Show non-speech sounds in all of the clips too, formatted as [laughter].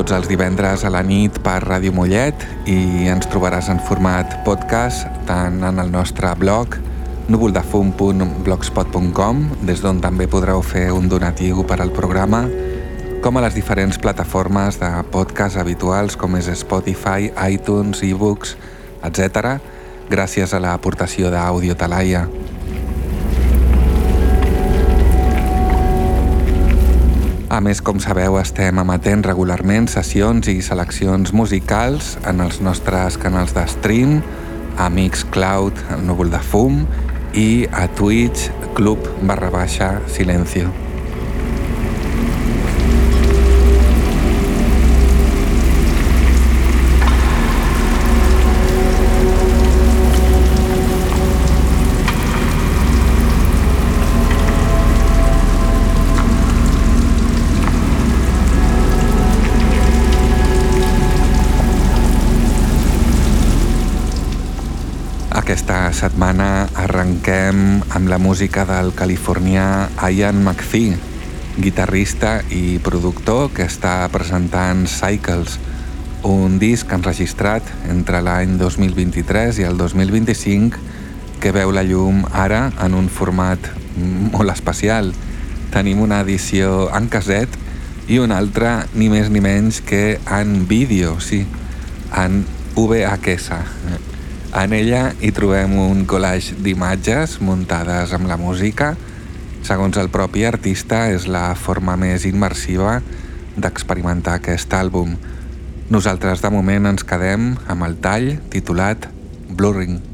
Tots els divendres a la nit per Ràdio Mollet i ens trobaràs en format podcast tant en el nostre blog núvoldefum.blogspot.com des d'on també podreu fer un donatiu per al programa com a les diferents plataformes de podcast habituals com és Spotify, iTunes, ebooks, etc gràcies a l'aportació d'Audio Talaia. A més, com sabeu, estem emetent regularment sessions i seleccions musicals en els nostres canals de stream, a Mixcloud, el núvol de fum, i a Twitch, club barra baixa silencio. Aquesta setmana arrenquem amb la música del californià Ian McPhee, guitarrista i productor que està presentant Cycles, un disc enregistrat entre l'any 2023 i el 2025 que veu la llum ara en un format molt especial. Tenim una edició en caset i una altra ni més ni menys que en vídeo, sí, en VHS. En ella hi trobem un collage d'imatges muntades amb la música. Segons el propi artista, és la forma més immersiva d'experimentar aquest àlbum. Nosaltres de moment ens quedem amb el tall titulat Blurring.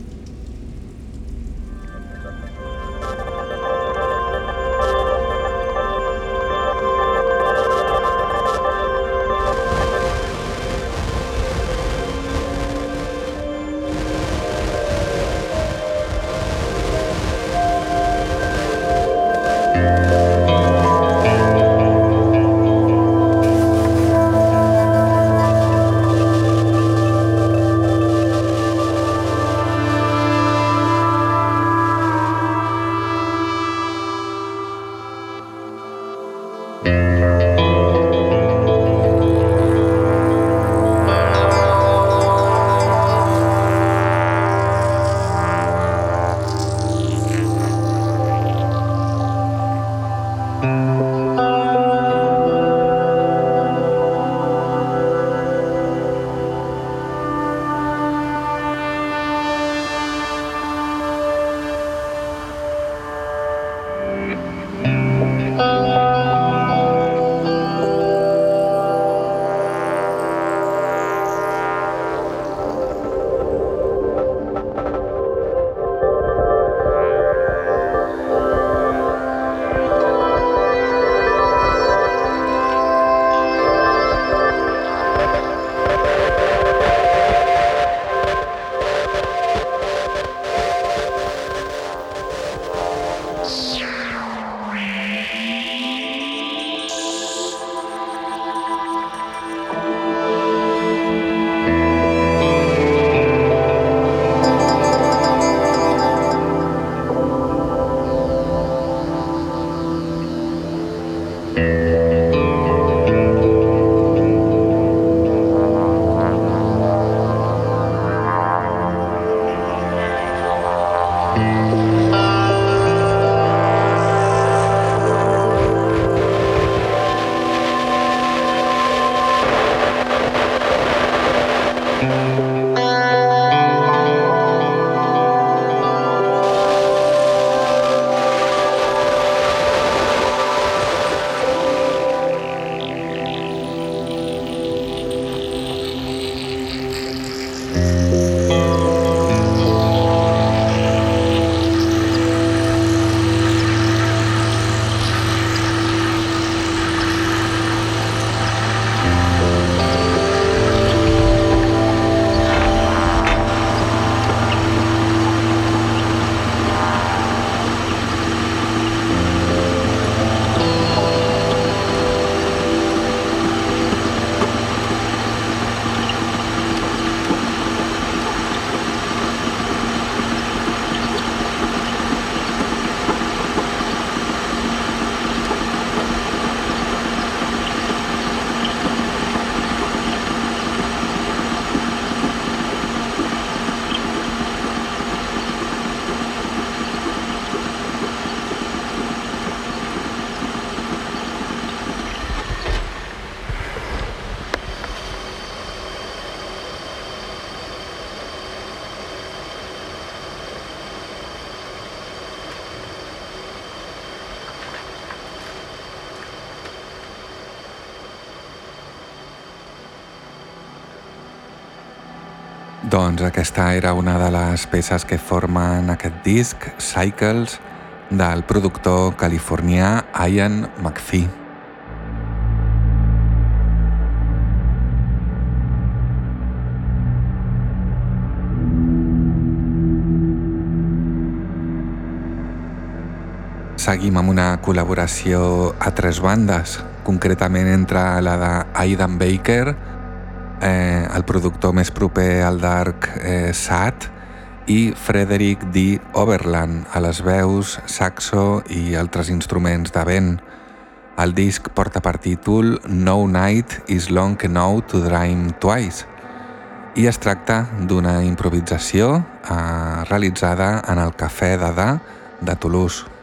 Doncs aquesta era una de les peces que formen aquest disc, Cycles, del productor californià Ian McPhee. Seguim amb una col·laboració a tres bandes, concretament entre la de Aidan Baker, eh, el productor més proper al Dark eh, Sat, i Frederick D. Overland a les veus, saxo i altres instruments de vent. El disc porta per títol No Night is Long Enough to Dream Twice i es tracta d'una improvisació eh, realitzada en el Cafè Dada de Toulouse.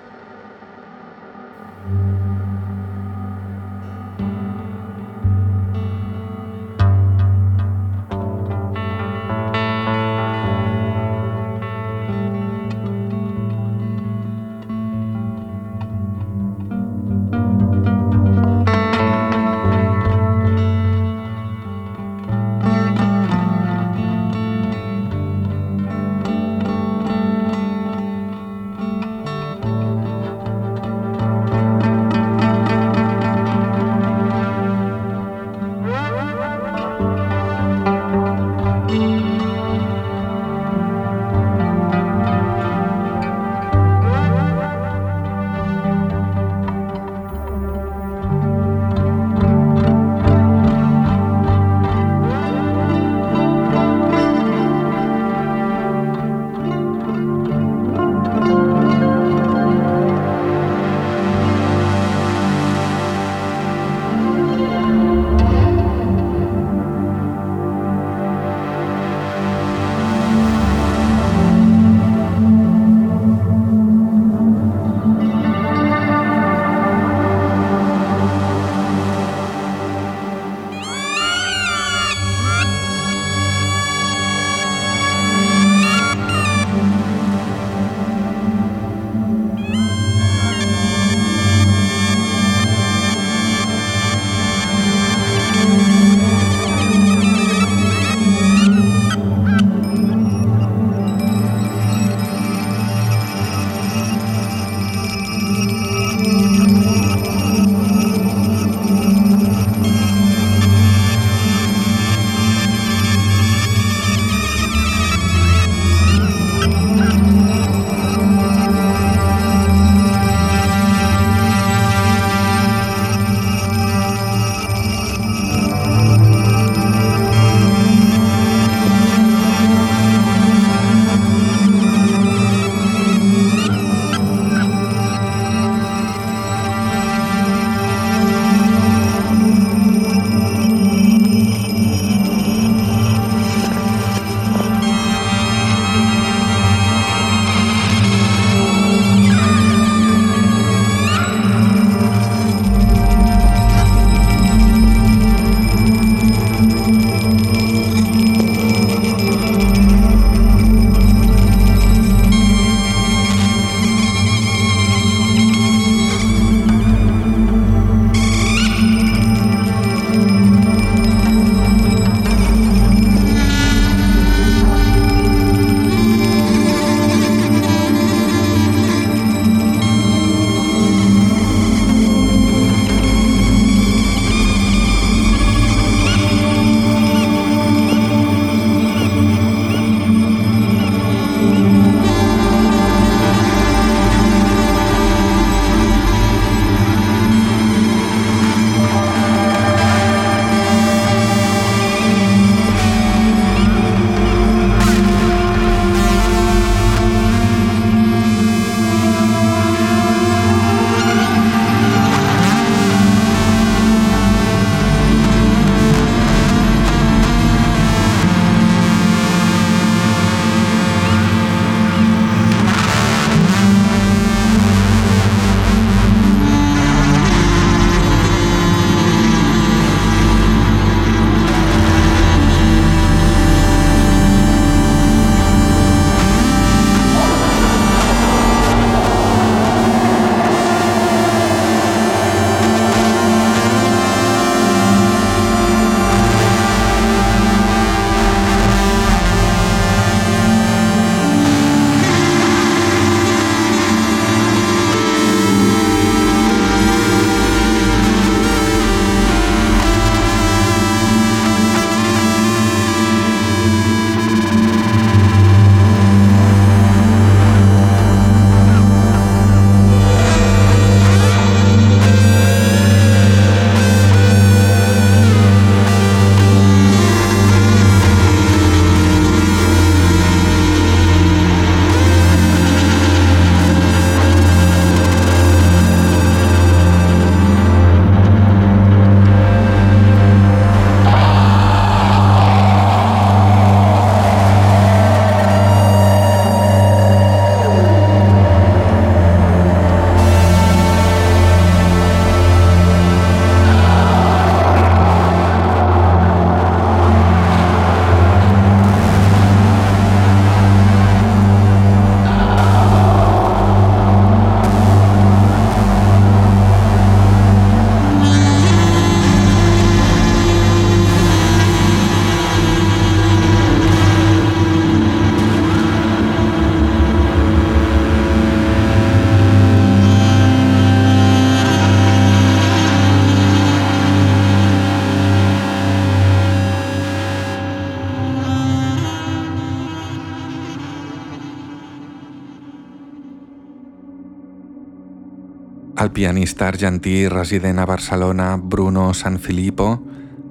Pianista argentí resident a Barcelona, Bruno Sanfilippo,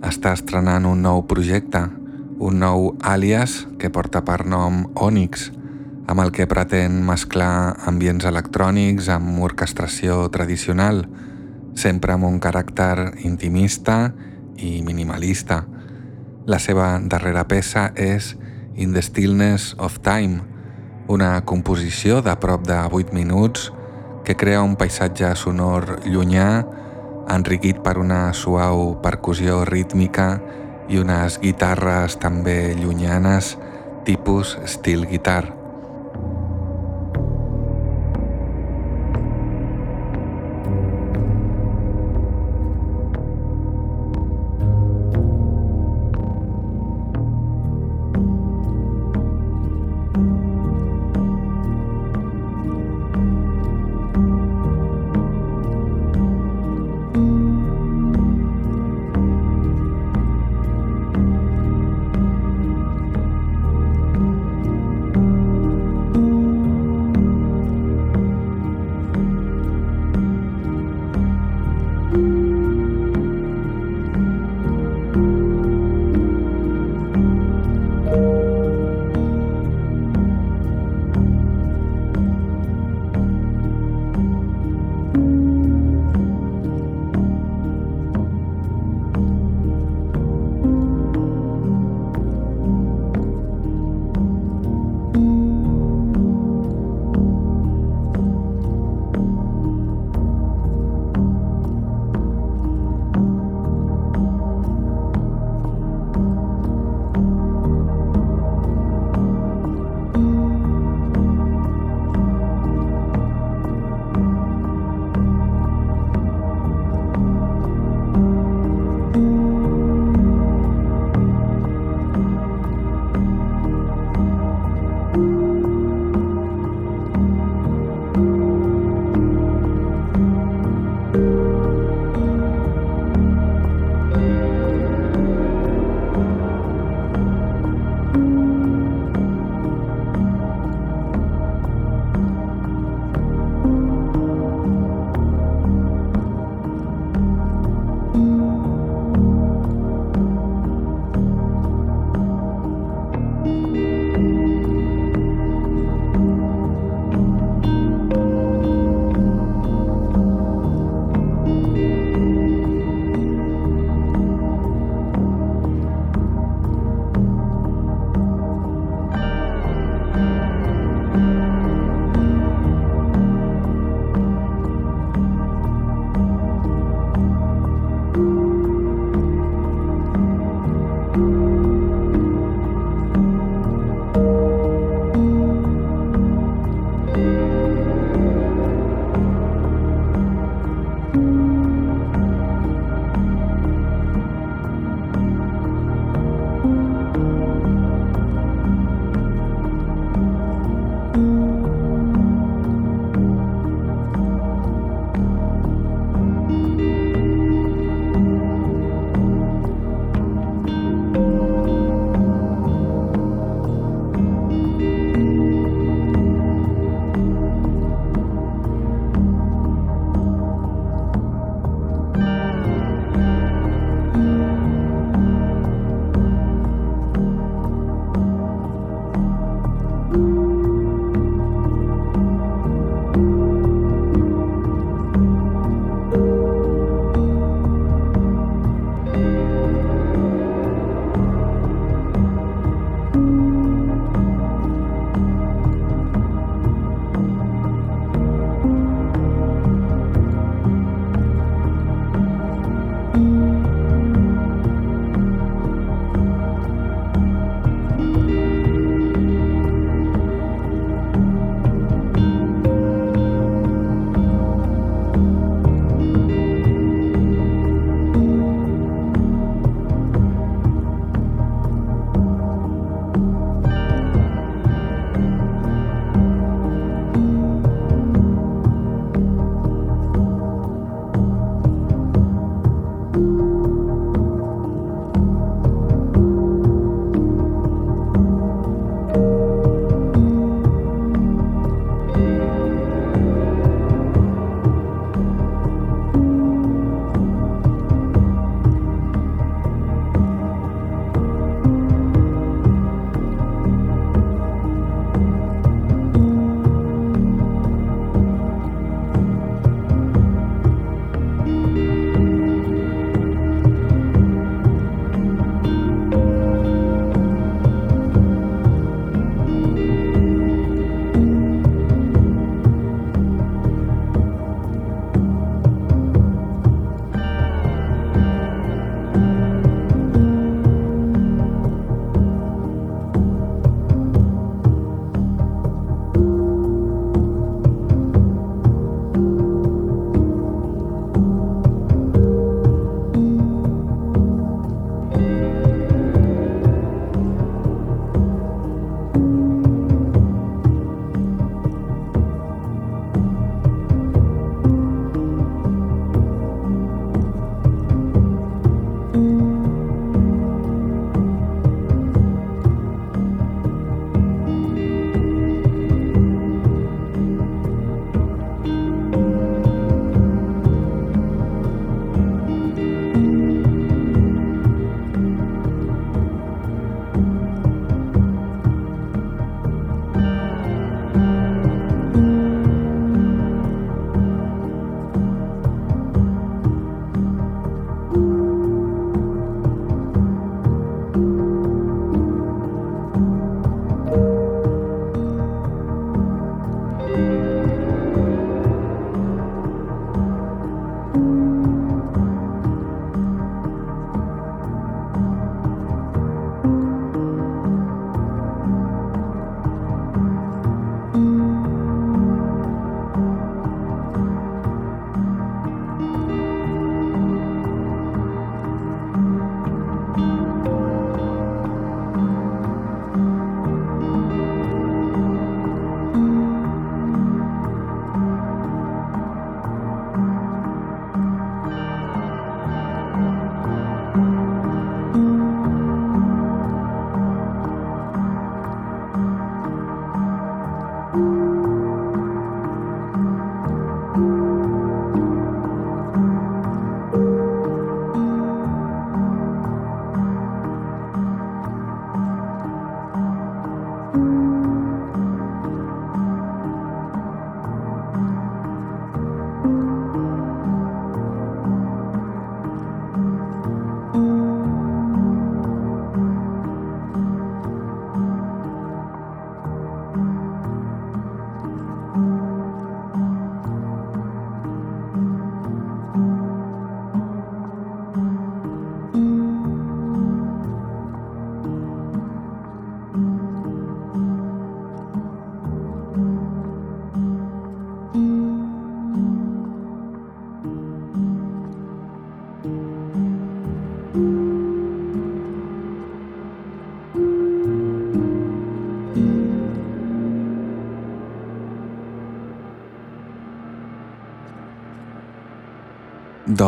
està estrenant un nou projecte, un nou àlies que porta per nom Onyx, amb el que pretén mesclar ambients electrònics amb orquestració tradicional, sempre amb un caràcter intimista i minimalista. La seva darrera peça és In the Stillness of Time, una composició de prop de 8 minuts que crea un paisatge sonor llunyà enriquit per una suau percussió rítmica i unes guitarres també llunyanes tipus estil guitar.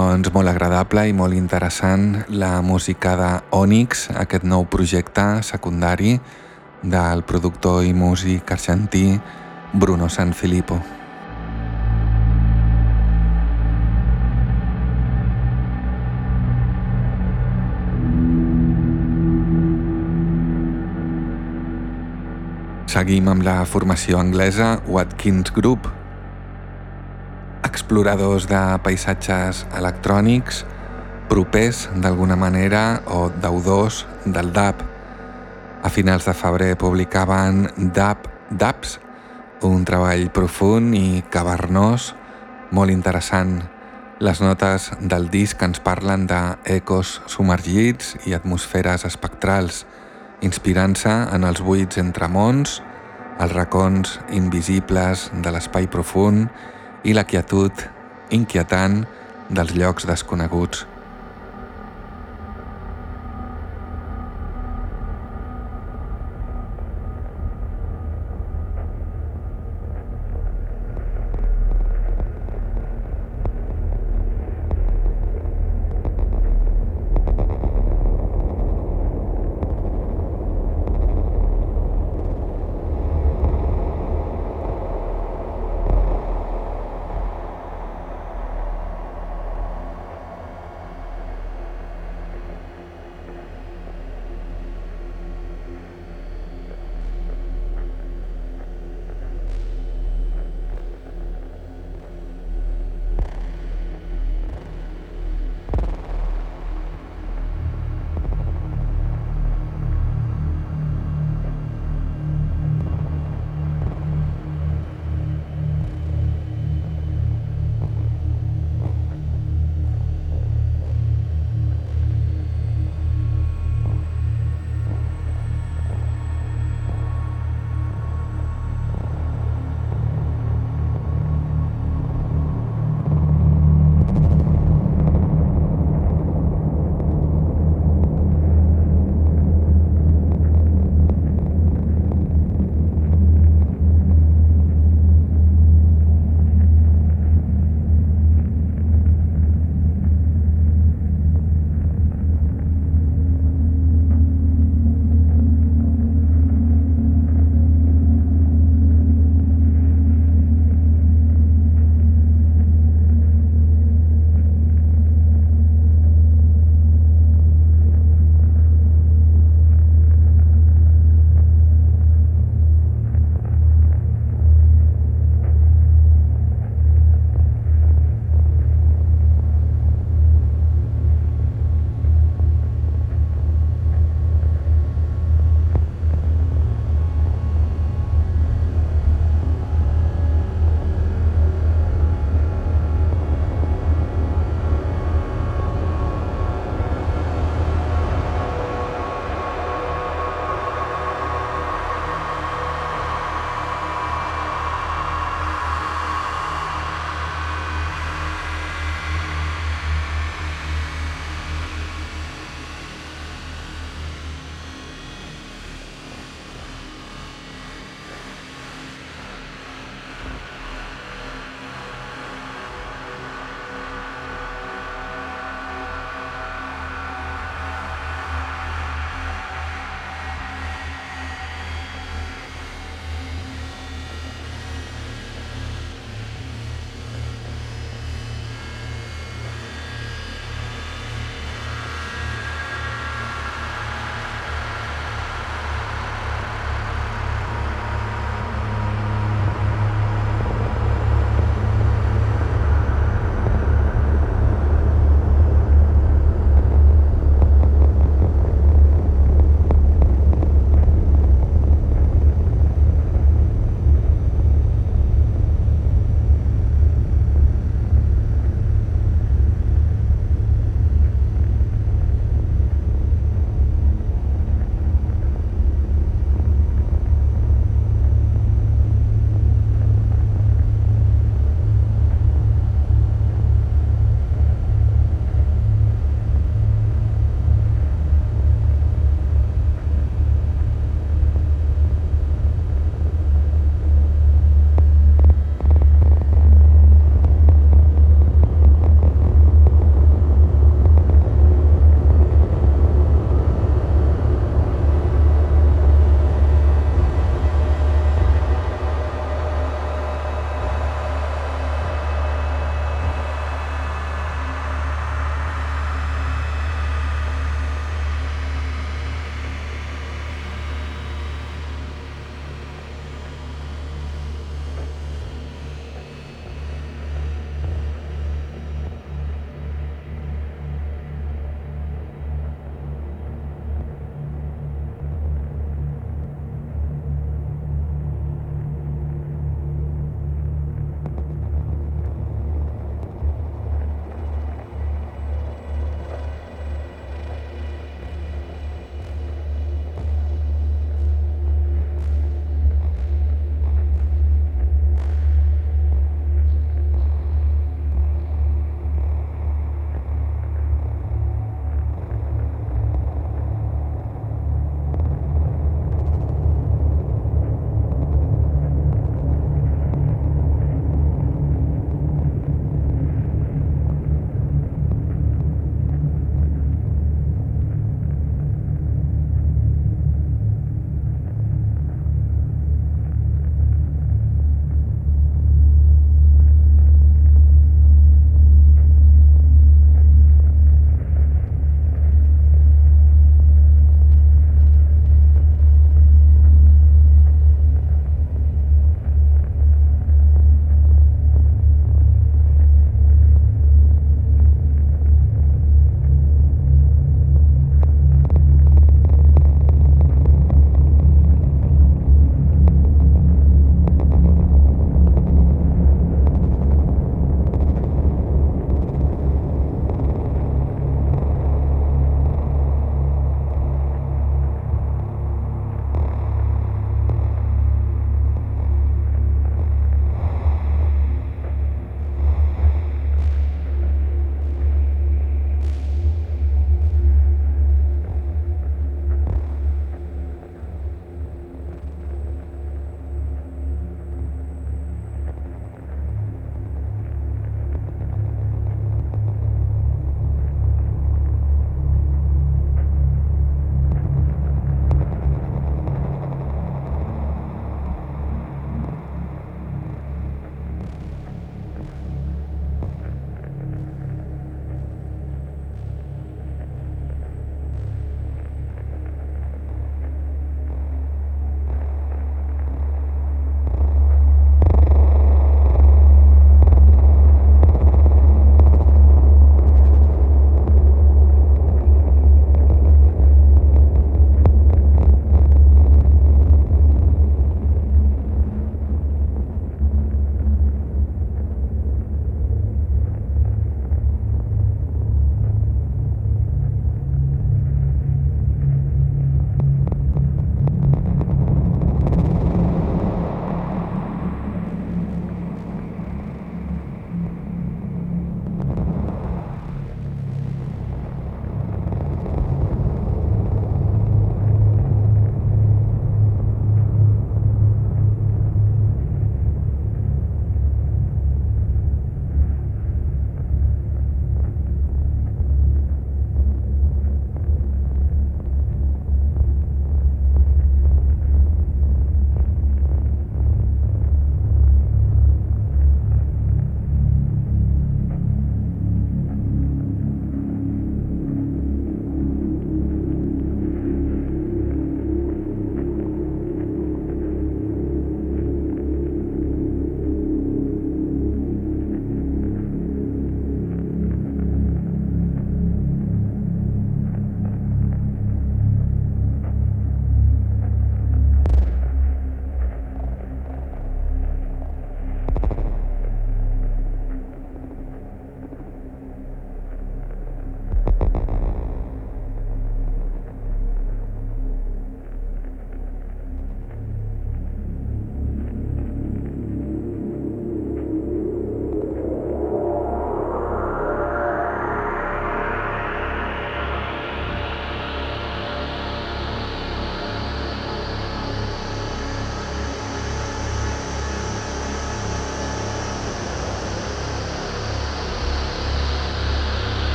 Doncs molt agradable i molt interessant la música de Onyx, aquest nou projecte secundari del productor i músic argentí Bruno Sanfilippo. Seguim amb la formació anglesa Watkins Group, exploradors de paisatges electrònics propers d'alguna manera o deudors del DAP. A finals de febrer publicaven DAP DAPS, un treball profund i cavernós molt interessant. Les notes del disc ens parlen d'ecos submergits i atmosferes espectrals, inspirant-se en els buits entre mons, els racons invisibles de l'espai profund i la quietud inquietant dels llocs desconeguts.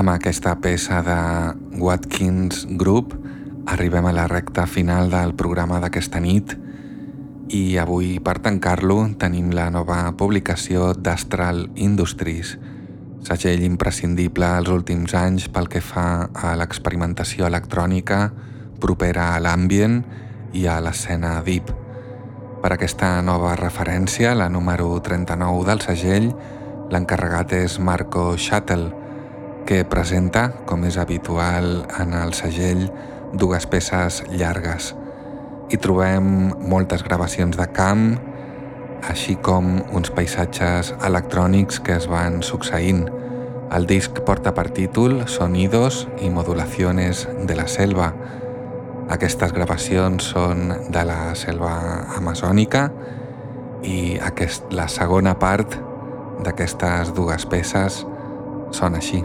Amb aquesta peça de Watkins Group arribem a la recta final del programa d'aquesta nit i avui per tancar-lo tenim la nova publicació d'Astral Industries, segell imprescindible als últims anys pel que fa a l'experimentació electrònica propera a l'ambient i a l'escena deep. Per aquesta nova referència, la número 39 del segell, l'encarregat és Marco Shuttle, que presenta, com és habitual en el segell, dues peces llargues. Hi trobem moltes gravacions de camp, així com uns paisatges electrònics que es van succeint. El disc porta per títol Sonidos i modulaciones de la selva. Aquestes gravacions són de la selva amazònica i aquest, la segona part d'aquestes dues peces són així.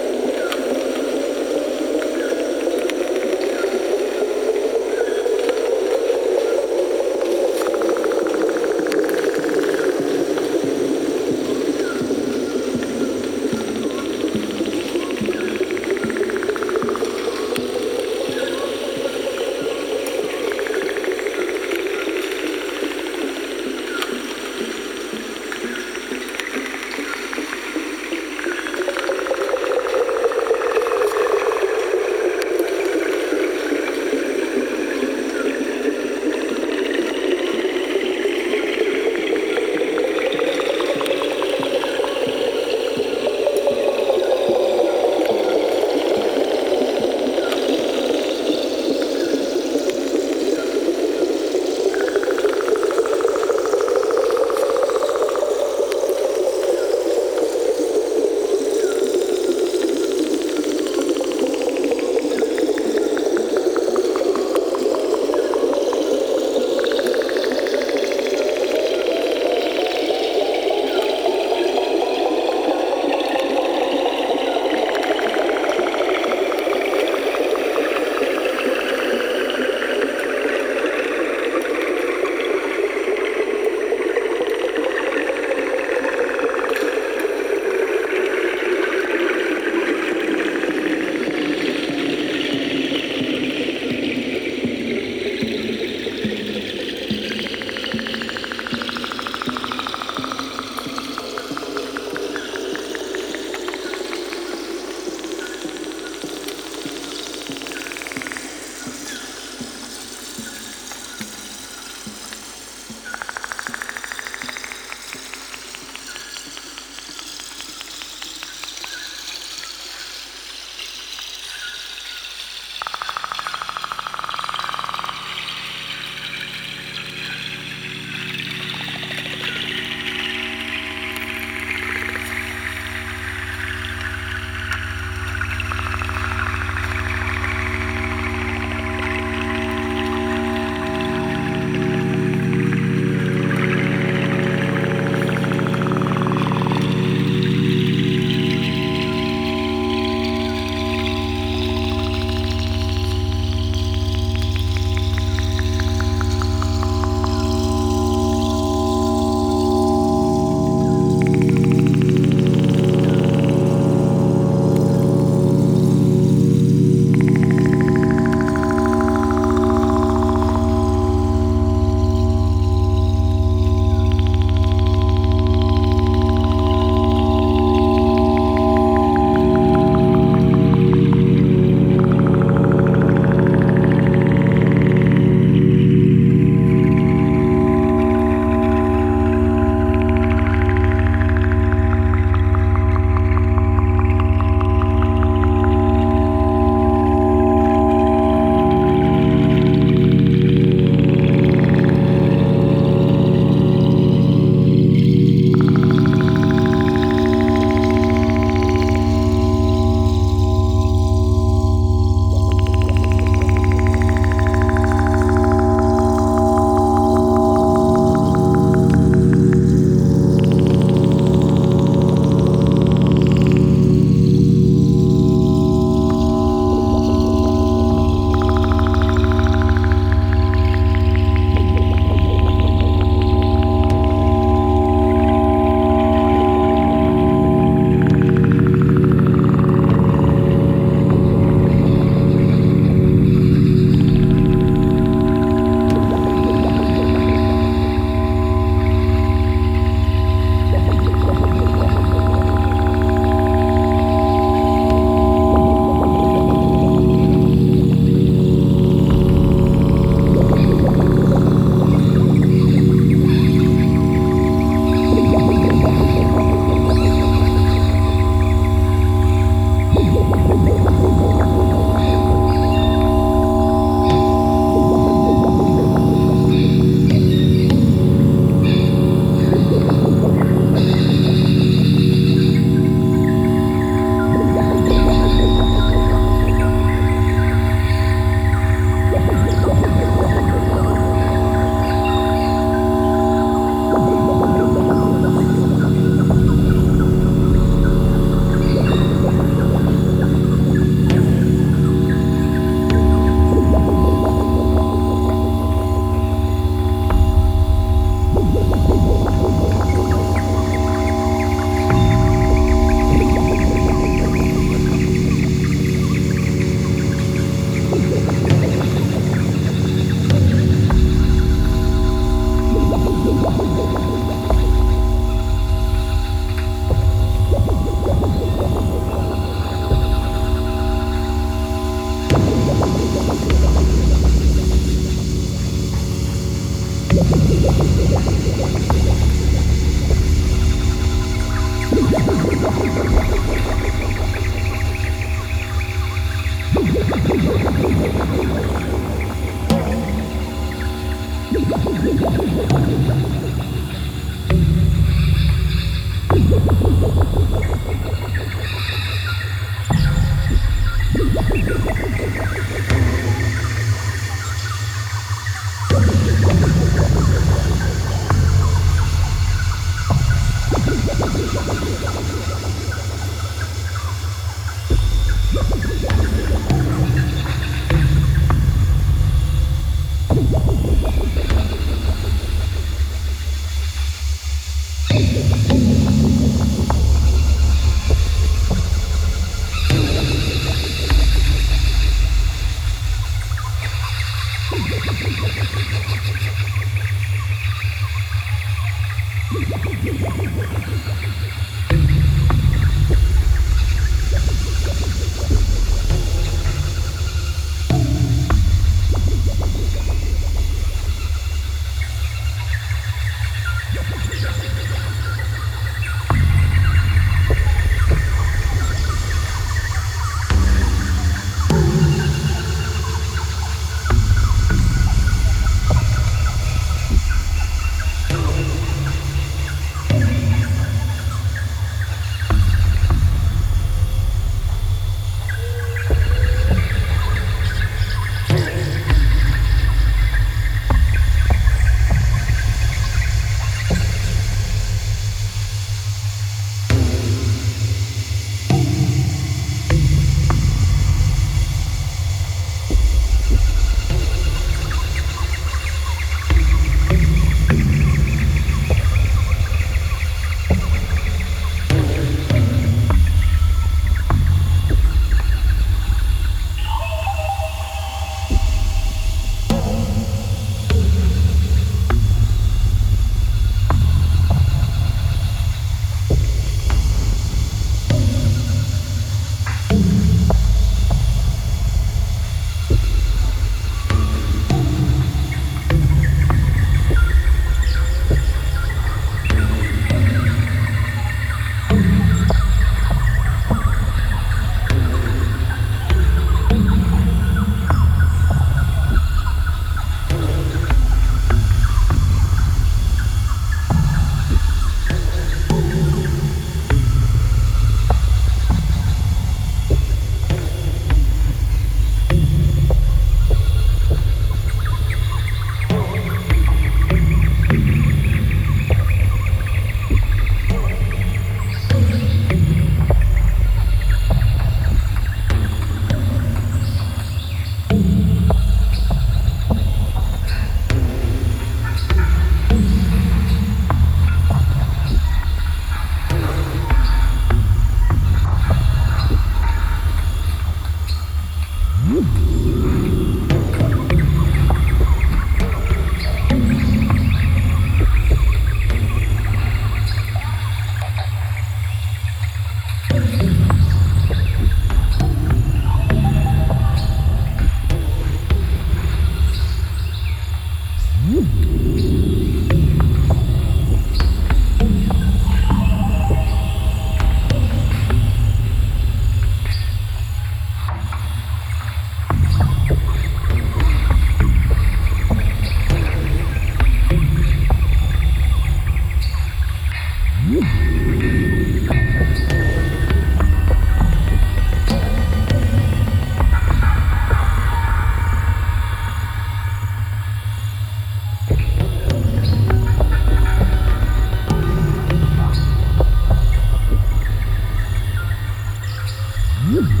Mm-hmm.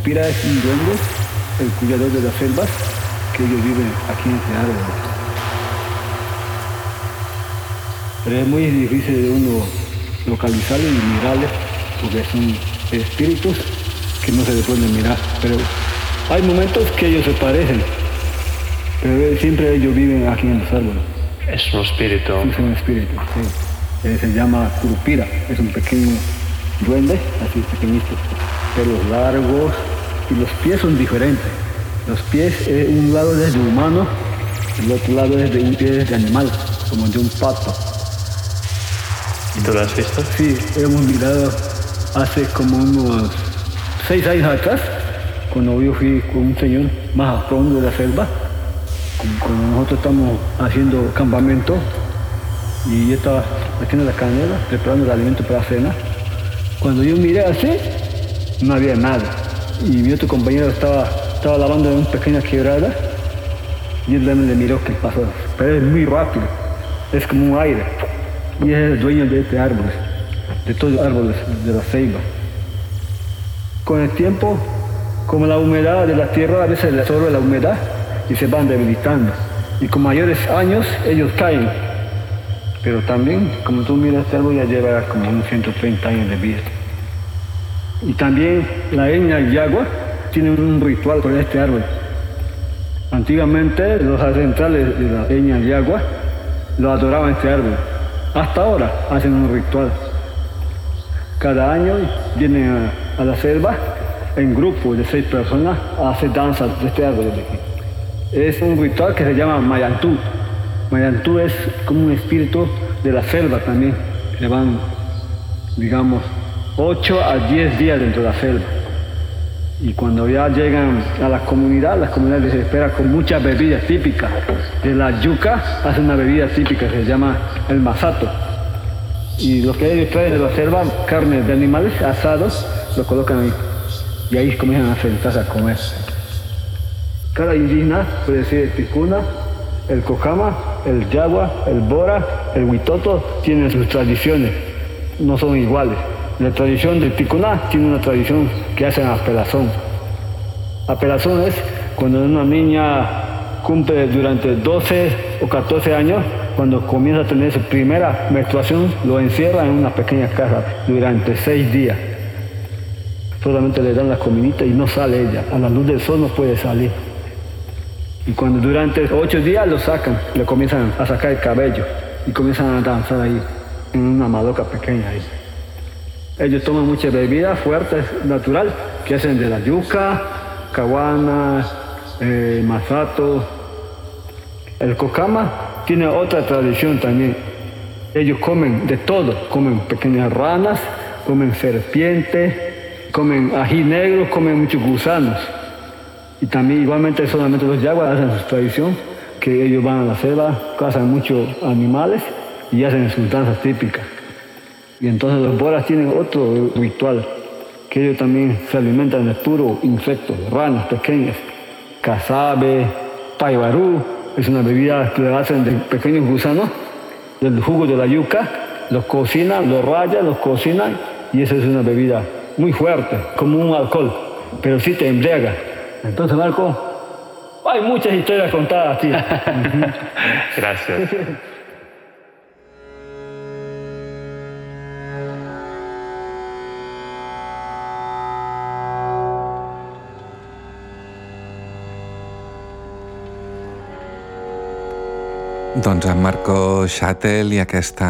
Curupira es un duende, el cuidador de las selvas, que ellos viven aquí en este árbol. Pero es muy difícil de uno localizarlos y mirarles, porque son espíritus que no se le pueden mirar. Pero hay momentos que ellos se parecen, pero siempre ellos viven aquí en los árboles. Es un espíritu. es un espíritu, sí. Eh, se llama Curupira, es un pequeño duende, así pequeñito, pelos largos y los pies son diferentes. Los pies, eh, un lado es de humano, el otro lado es de un pie de animal, como de un pato. ¿Y tú lo has visto? Sí, hemos mirado hace como unos seis años atrás, cuando yo fui con un señor más a fondo de la selva, cuando nosotros estamos haciendo campamento y yo estaba haciendo la canela, preparando el alimento para la cena. Cuando yo miré así, no había nada. Y mi otro compañero estaba, estaba lavando en una pequeña quebrada y él también le miró que pasó. Pero es muy rápido, es como un aire. Y es el dueño de este árbol, de todos los árboles de la ceiba. Con el tiempo, como la humedad de la tierra a veces le absorbe la humedad y se van debilitando. Y con mayores años ellos caen. Pero también, como tú miras, este árbol ya lleva como unos 130 años de vida. Y también la etnia yagua tiene un ritual con este árbol. Antiguamente los ancestrales de la etnia yagua lo adoraban este árbol. Hasta ahora hacen un ritual. Cada año vienen a, a la selva en grupo de seis personas a hacer danzas de este árbol. Es un ritual que se llama Mayantú. Mayantú es como un espíritu de la selva también. Le van, digamos, 8 a 10 días dentro de la selva. Y cuando ya llegan a la comunidad, la comunidad les espera con muchas bebidas típicas. De la yuca hace una bebida típica que se llama el masato. Y lo que ellos traen de la selva, carne de animales asados, lo colocan ahí. Y ahí comienzan a sentarse a comer. Cada indígena, puede ser el ticuna, el cocama, el yagua, el bora, el huitoto, tienen sus tradiciones. No son iguales. La tradición del ticuna tiene una tradición que hacen apelazón. Apelazón es cuando una niña cumple durante 12 o 14 años, cuando comienza a tener su primera menstruación, lo encierra en una pequeña casa durante 6 días. Solamente le dan la comidita y no sale ella. A la luz del sol no puede salir. Y cuando durante 8 días lo sacan, le comienzan a sacar el cabello y comienzan a danzar ahí, en una maloca pequeña ahí. Ellos toman muchas bebidas fuertes, natural, que hacen de la yuca, caguana, eh, masato. El cocama tiene otra tradición también. Ellos comen de todo, comen pequeñas ranas, comen serpientes, comen ají negro, comen muchos gusanos. Y también igualmente solamente los yaguas hacen su tradición, que ellos van a la selva, cazan muchos animales y hacen sus danzas típicas. Y entonces los boras tienen otro ritual, que ellos también se alimentan de puros insectos, ranas pequeñas, cazabe, paibarú, es una bebida que le hacen de pequeños gusanos, del jugo de la yuca, los cocinan, los rayan, los cocinan, y esa es una bebida muy fuerte, como un alcohol, pero sí te embriaga. Entonces, Marco, hay muchas historias contadas aquí. [laughs] Gracias. Doncs amb Marco Chattel i aquesta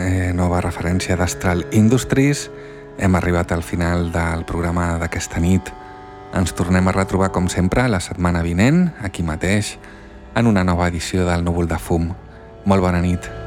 eh, nova referència d'Astral Industries hem arribat al final del programa d'aquesta nit. Ens tornem a retrobar com sempre la setmana vinent, aquí mateix, en una nova edició del Núvol de Fum. Molt bona nit.